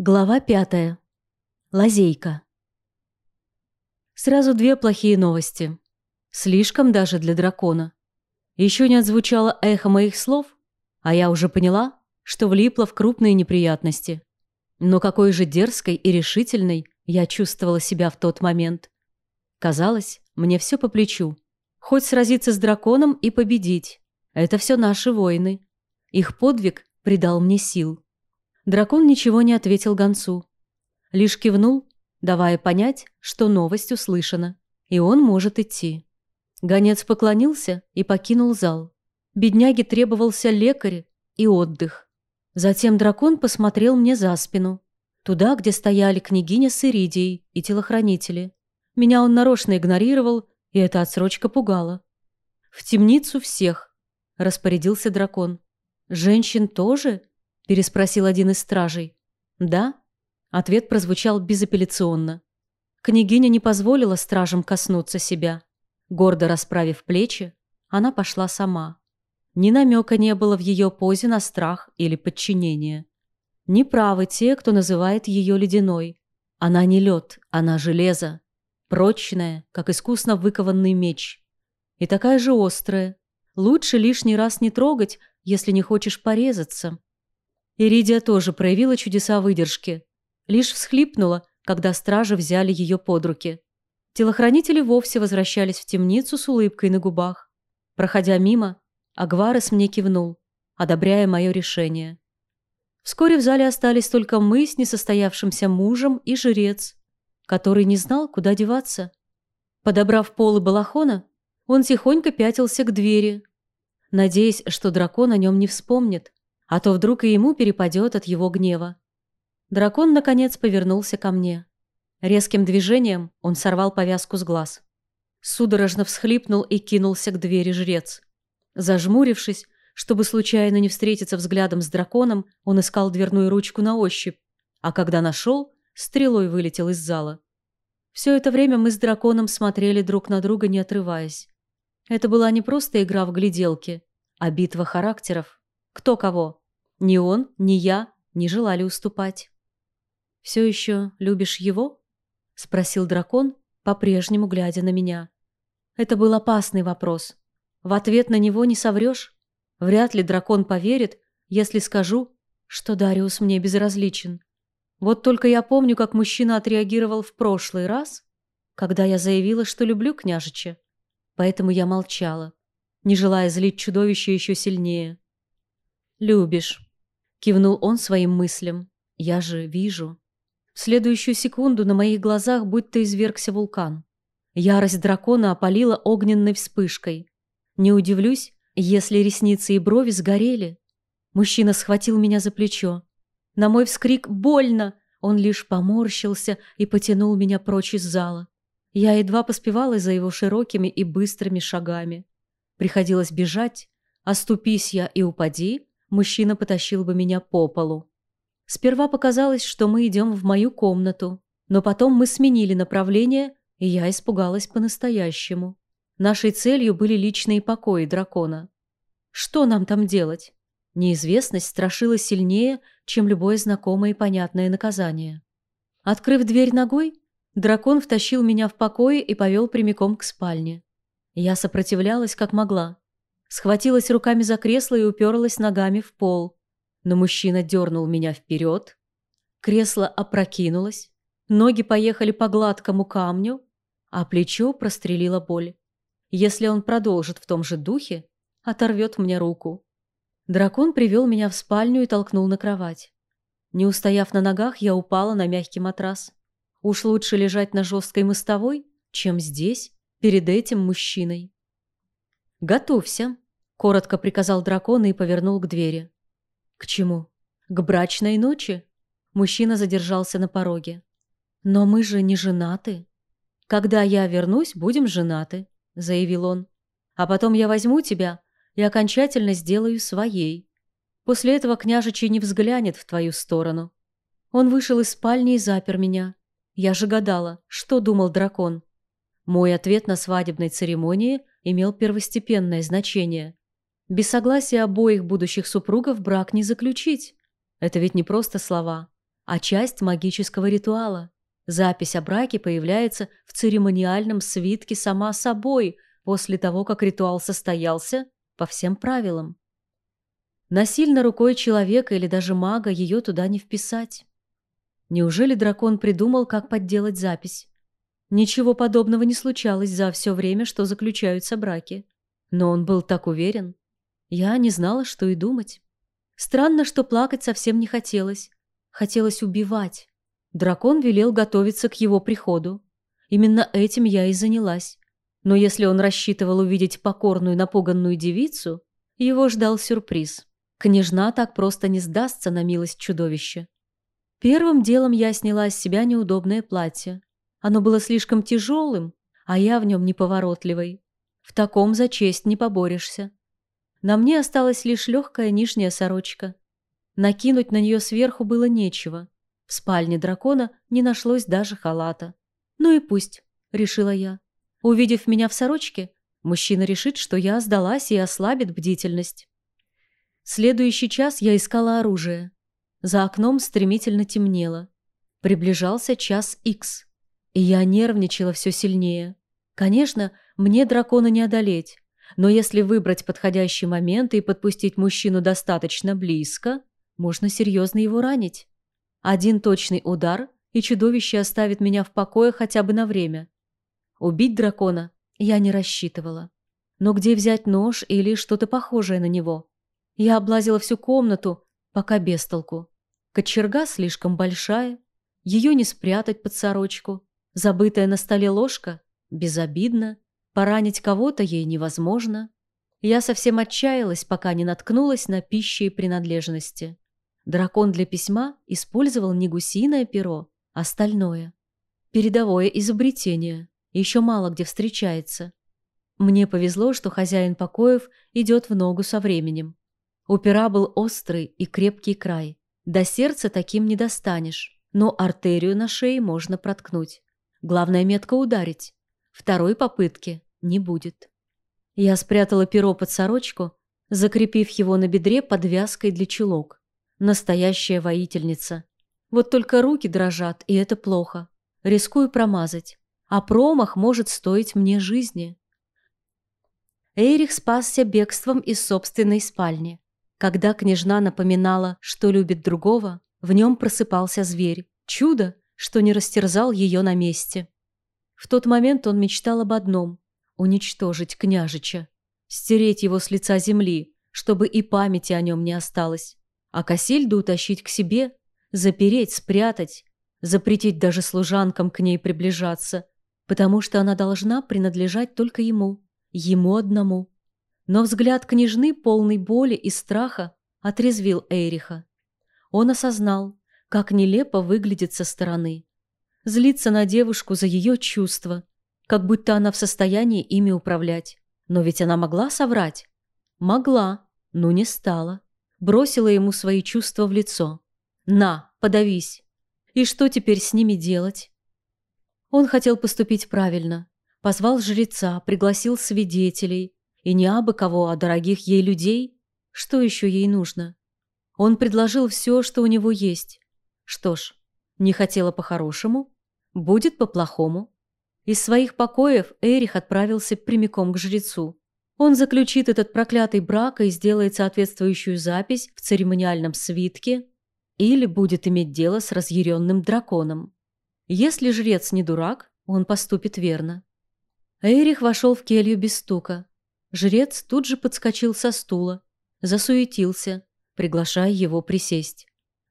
Глава пятая. Лазейка. Сразу две плохие новости. Слишком даже для дракона. Еще не отзвучало эхо моих слов, а я уже поняла, что влипла в крупные неприятности. Но какой же дерзкой и решительной я чувствовала себя в тот момент. Казалось, мне все по плечу. Хоть сразиться с драконом и победить. Это все наши воины. Их подвиг придал мне сил. Дракон ничего не ответил гонцу. Лишь кивнул, давая понять, что новость услышана, и он может идти. Гонец поклонился и покинул зал. Бедняге требовался лекарь и отдых. Затем дракон посмотрел мне за спину, туда, где стояли княгиня с Иридией и телохранители. Меня он нарочно игнорировал, и эта отсрочка пугала. «В темницу всех», – распорядился дракон. «Женщин тоже?» Переспросил один из стражей. «Да?» Ответ прозвучал безапелляционно. Княгиня не позволила стражам коснуться себя. Гордо расправив плечи, она пошла сама. Ни намека не было в ее позе на страх или подчинение. Неправы те, кто называет ее ледяной. Она не лед, она железо. Прочная, как искусно выкованный меч. И такая же острая. Лучше лишний раз не трогать, если не хочешь порезаться. Иридия тоже проявила чудеса выдержки. Лишь всхлипнула, когда стражи взяли ее под руки. Телохранители вовсе возвращались в темницу с улыбкой на губах. Проходя мимо, Агварес мне кивнул, одобряя мое решение. Вскоре в зале остались только мы с несостоявшимся мужем и жрец, который не знал, куда деваться. Подобрав полы балахона, он тихонько пятился к двери, надеясь, что дракон о нем не вспомнит а то вдруг и ему перепадет от его гнева. Дракон, наконец, повернулся ко мне. Резким движением он сорвал повязку с глаз. Судорожно всхлипнул и кинулся к двери жрец. Зажмурившись, чтобы случайно не встретиться взглядом с драконом, он искал дверную ручку на ощупь, а когда нашел, стрелой вылетел из зала. Все это время мы с драконом смотрели друг на друга, не отрываясь. Это была не просто игра в гляделки, а битва характеров. Кто кого? Ни он, ни я не желали уступать. «Все еще любишь его?» — спросил дракон, по-прежнему глядя на меня. Это был опасный вопрос. В ответ на него не соврешь. Вряд ли дракон поверит, если скажу, что Дариус мне безразличен. Вот только я помню, как мужчина отреагировал в прошлый раз, когда я заявила, что люблю княжича. Поэтому я молчала, не желая злить чудовище еще сильнее. «Любишь», — кивнул он своим мыслям. «Я же вижу». В следующую секунду на моих глазах будто извергся вулкан. Ярость дракона опалила огненной вспышкой. Не удивлюсь, если ресницы и брови сгорели. Мужчина схватил меня за плечо. На мой вскрик «Больно!» он лишь поморщился и потянул меня прочь из зала. Я едва поспевала за его широкими и быстрыми шагами. Приходилось бежать, оступись я и упади, мужчина потащил бы меня по полу. Сперва показалось, что мы идем в мою комнату, но потом мы сменили направление, и я испугалась по-настоящему. Нашей целью были личные покои дракона. Что нам там делать? Неизвестность страшила сильнее, чем любое знакомое и понятное наказание. Открыв дверь ногой, дракон втащил меня в покои и повел прямиком к спальне. Я сопротивлялась как могла. Схватилась руками за кресло и уперлась ногами в пол. Но мужчина дернул меня вперед. Кресло опрокинулось. Ноги поехали по гладкому камню, а плечо прострелила боль. Если он продолжит в том же духе, оторвет мне руку. Дракон привел меня в спальню и толкнул на кровать. Не устояв на ногах, я упала на мягкий матрас. Уж лучше лежать на жесткой мостовой, чем здесь, перед этим мужчиной. «Готовься», — коротко приказал дракон и повернул к двери. «К чему?» «К брачной ночи?» Мужчина задержался на пороге. «Но мы же не женаты». «Когда я вернусь, будем женаты», — заявил он. «А потом я возьму тебя и окончательно сделаю своей. После этого княжичий не взглянет в твою сторону». Он вышел из спальни и запер меня. Я же гадала, что думал дракон. Мой ответ на свадебной церемонии имел первостепенное значение. Без согласия обоих будущих супругов брак не заключить. Это ведь не просто слова, а часть магического ритуала. Запись о браке появляется в церемониальном свитке сама собой после того, как ритуал состоялся по всем правилам. Насильно рукой человека или даже мага ее туда не вписать. Неужели дракон придумал, как подделать запись? Ничего подобного не случалось за все время, что заключаются браки. Но он был так уверен. Я не знала, что и думать. Странно, что плакать совсем не хотелось. Хотелось убивать. Дракон велел готовиться к его приходу. Именно этим я и занялась. Но если он рассчитывал увидеть покорную напуганную девицу, его ждал сюрприз. Княжна так просто не сдастся на милость чудовища. Первым делом я сняла с себя неудобное платье. Оно было слишком тяжелым, а я в нем неповоротливой. В таком за честь не поборешься. На мне осталась лишь легкая нижняя сорочка. Накинуть на нее сверху было нечего. В спальне дракона не нашлось даже халата. «Ну и пусть», — решила я. Увидев меня в сорочке, мужчина решит, что я сдалась и ослабит бдительность. Следующий час я искала оружие. За окном стремительно темнело. Приближался час икс, и я нервничала все сильнее. Конечно, мне дракона не одолеть, но если выбрать подходящий момент и подпустить мужчину достаточно близко, можно серьезно его ранить. Один точный удар, и чудовище оставит меня в покое хотя бы на время. Убить дракона я не рассчитывала. Но где взять нож или что-то похожее на него? Я облазила всю комнату, пока без толку. Кочерга слишком большая, ее не спрятать под сорочку. Забытая на столе ложка безобидна, поранить кого-то ей невозможно. Я совсем отчаялась, пока не наткнулась на пищи и принадлежности. Дракон для письма использовал не гусиное перо, а стальное. Передовое изобретение, еще мало где встречается. Мне повезло, что хозяин покоев идет в ногу со временем. У пера был острый и крепкий край. До сердца таким не достанешь, но артерию на шее можно проткнуть. Главное метко ударить. Второй попытки не будет. Я спрятала перо под сорочку, закрепив его на бедре подвязкой для чулок. Настоящая воительница. Вот только руки дрожат, и это плохо. Рискую промазать. А промах может стоить мне жизни. Эрих спасся бегством из собственной спальни. Когда княжна напоминала, что любит другого, в нем просыпался зверь. Чудо, что не растерзал ее на месте. В тот момент он мечтал об одном – уничтожить княжича. Стереть его с лица земли, чтобы и памяти о нем не осталось а Касильду утащить к себе, запереть, спрятать, запретить даже служанкам к ней приближаться, потому что она должна принадлежать только ему, ему одному. Но взгляд княжны, полный боли и страха, отрезвил Эриха. Он осознал, как нелепо выглядит со стороны. Злиться на девушку за ее чувства, как будто она в состоянии ими управлять. Но ведь она могла соврать. Могла, но не стала бросила ему свои чувства в лицо. «На, подавись! И что теперь с ними делать?» Он хотел поступить правильно. Позвал жреца, пригласил свидетелей. И не абы кого, а дорогих ей людей. Что еще ей нужно? Он предложил все, что у него есть. Что ж, не хотела по-хорошему, будет по-плохому. Из своих покоев Эрих отправился прямиком к жрецу. Он заключит этот проклятый брак и сделает соответствующую запись в церемониальном свитке или будет иметь дело с разъяренным драконом. Если жрец не дурак, он поступит верно. Эрих вошел в келью без стука. Жрец тут же подскочил со стула, засуетился, приглашая его присесть.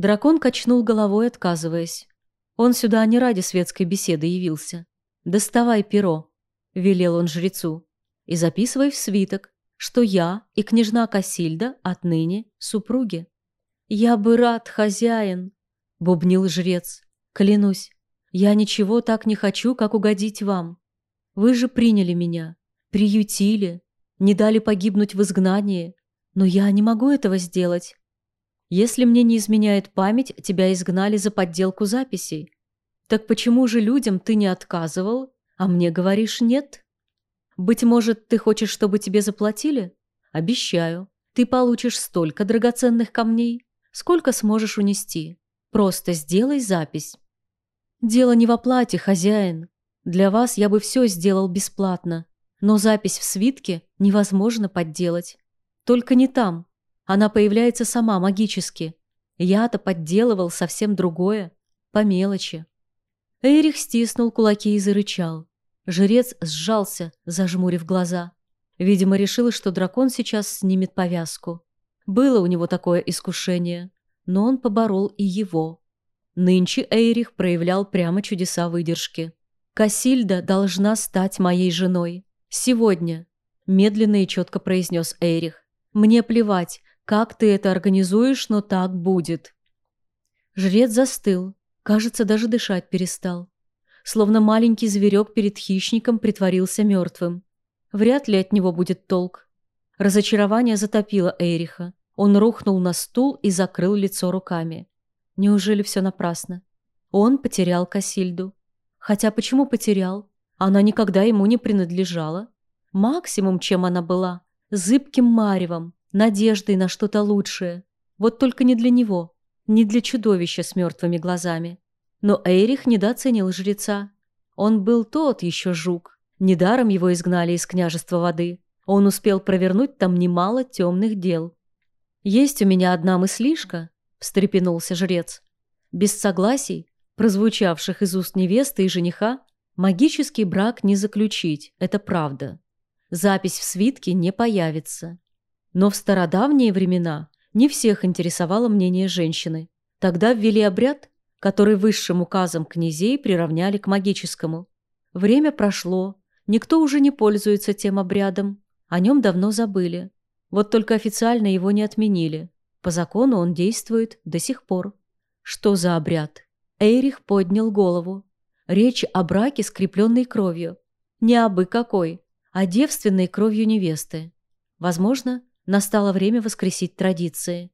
Дракон качнул головой, отказываясь. Он сюда не ради светской беседы явился. «Доставай перо», — велел он жрецу и записывай в свиток, что я и княжна Касильда отныне супруги. «Я бы рад, хозяин», — бубнил жрец. «Клянусь, я ничего так не хочу, как угодить вам. Вы же приняли меня, приютили, не дали погибнуть в изгнании, но я не могу этого сделать. Если мне не изменяет память, тебя изгнали за подделку записей. Так почему же людям ты не отказывал, а мне говоришь нет?» Быть может, ты хочешь, чтобы тебе заплатили? Обещаю, ты получишь столько драгоценных камней, сколько сможешь унести. Просто сделай запись. Дело не в оплате, хозяин. Для вас я бы все сделал бесплатно. Но запись в свитке невозможно подделать. Только не там. Она появляется сама магически. Я-то подделывал совсем другое. По мелочи. Эрих стиснул кулаки и зарычал. Жрец сжался, зажмурив глаза. Видимо, решил, что дракон сейчас снимет повязку. Было у него такое искушение, но он поборол и его. Нынче Эйрих проявлял прямо чудеса выдержки. «Касильда должна стать моей женой. Сегодня», – медленно и четко произнес Эйрих. «Мне плевать, как ты это организуешь, но так будет». Жрец застыл, кажется, даже дышать перестал. Словно маленький зверек перед хищником притворился мертвым. Вряд ли от него будет толк. Разочарование затопило Эриха. Он рухнул на стул и закрыл лицо руками. Неужели все напрасно? Он потерял Касильду. Хотя почему потерял? Она никогда ему не принадлежала. Максимум, чем она была, зыбким маревом, надеждой на что-то лучшее. Вот только не для него, не для чудовища с мертвыми глазами. Но Эйрих недооценил жреца. Он был тот еще жук. Недаром его изгнали из княжества воды. Он успел провернуть там немало темных дел. «Есть у меня одна мыслишка», – встрепенулся жрец. «Без согласий, прозвучавших из уст невесты и жениха, магический брак не заключить, это правда. Запись в свитке не появится. Но в стародавние времена не всех интересовало мнение женщины. Тогда ввели обряд, который высшим указом князей приравняли к магическому. Время прошло, никто уже не пользуется тем обрядом, о нем давно забыли. Вот только официально его не отменили. По закону он действует до сих пор. Что за обряд? Эйрих поднял голову. Речь о браке, скрепленной кровью. Не абы какой, а девственной кровью невесты. Возможно, настало время воскресить традиции.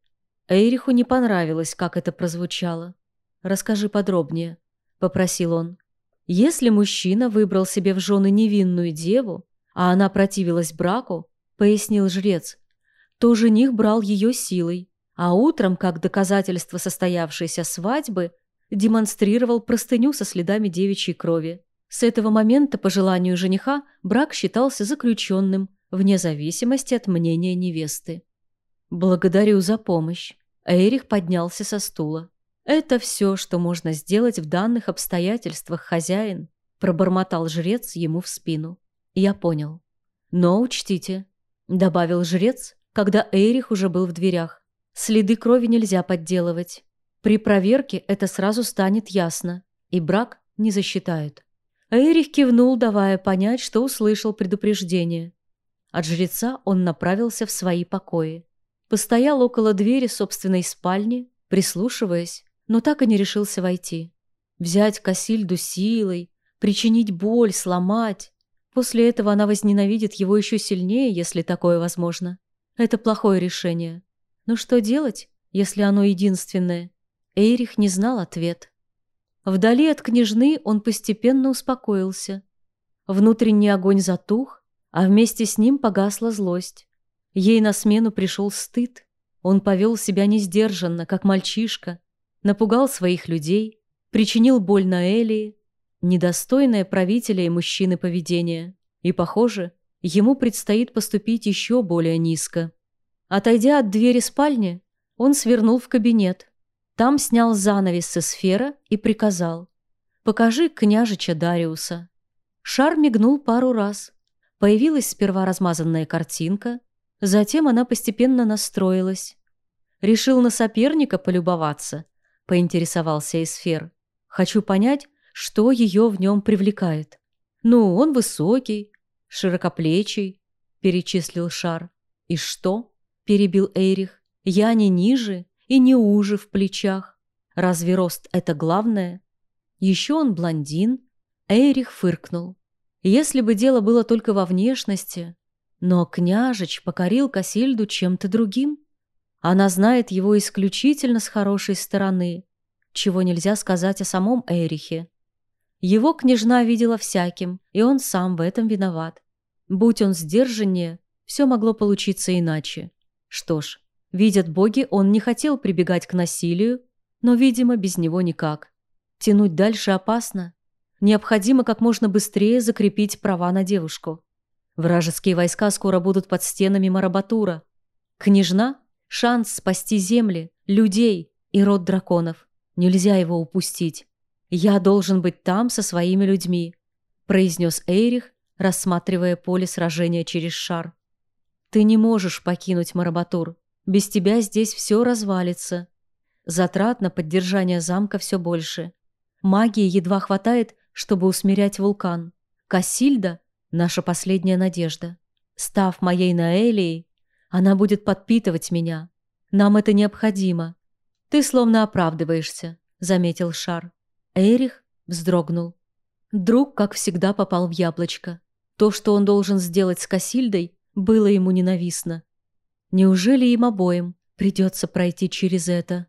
Эйриху не понравилось, как это прозвучало. «Расскажи подробнее», — попросил он. «Если мужчина выбрал себе в жены невинную деву, а она противилась браку, — пояснил жрец, — то жених брал ее силой, а утром, как доказательство состоявшейся свадьбы, демонстрировал простыню со следами девичьей крови. С этого момента, по желанию жениха, брак считался заключенным, вне зависимости от мнения невесты. «Благодарю за помощь». Эрих поднялся со стула. «Это все, что можно сделать в данных обстоятельствах, хозяин», пробормотал жрец ему в спину. «Я понял. Но учтите», добавил жрец, когда Эрих уже был в дверях. «Следы крови нельзя подделывать. При проверке это сразу станет ясно, и брак не засчитают». Эрих кивнул, давая понять, что услышал предупреждение. От жреца он направился в свои покои. Постоял около двери собственной спальни, прислушиваясь, но так и не решился войти. Взять Касильду силой, причинить боль, сломать. После этого она возненавидит его еще сильнее, если такое возможно. Это плохое решение. Но что делать, если оно единственное? Эйрих не знал ответ. Вдали от княжны он постепенно успокоился. Внутренний огонь затух, а вместе с ним погасла злость. Ей на смену пришел стыд. Он повел себя несдержанно, как мальчишка, напугал своих людей, причинил боль Наэлии, недостойное правителя и мужчины поведение. И, похоже, ему предстоит поступить еще более низко. Отойдя от двери спальни, он свернул в кабинет. Там снял занавес со сфера и приказал. «Покажи княжича Дариуса». Шар мигнул пару раз. Появилась сперва размазанная картинка, затем она постепенно настроилась. Решил на соперника полюбоваться –— поинтересовался Эсфер. «Хочу понять, что ее в нем привлекает». «Ну, он высокий, широкоплечий», — перечислил Шар. «И что?» — перебил Эйрих. «Я не ниже и не уже в плечах. Разве рост — это главное?» Еще он блондин. Эйрих фыркнул. Если бы дело было только во внешности, но княжич покорил Касильду чем-то другим. Она знает его исключительно с хорошей стороны, чего нельзя сказать о самом Эрихе. Его княжна видела всяким, и он сам в этом виноват. Будь он сдержаннее, все могло получиться иначе. Что ж, видят боги, он не хотел прибегать к насилию, но, видимо, без него никак. Тянуть дальше опасно. Необходимо как можно быстрее закрепить права на девушку. Вражеские войска скоро будут под стенами Марабатура. Княжна — шанс спасти земли, людей и род драконов. Нельзя его упустить. Я должен быть там со своими людьми, произнес Эйрих, рассматривая поле сражения через шар. Ты не можешь покинуть Марабатур. Без тебя здесь все развалится. Затрат на поддержание замка все больше. Магии едва хватает, чтобы усмирять вулкан. Кассильда — наша последняя надежда. Став моей Наэлией, она будет подпитывать меня. Нам это необходимо. Ты словно оправдываешься, — заметил Шар. Эрих вздрогнул. Друг, как всегда, попал в яблочко. То, что он должен сделать с Касильдой, было ему ненавистно. Неужели им обоим придется пройти через это?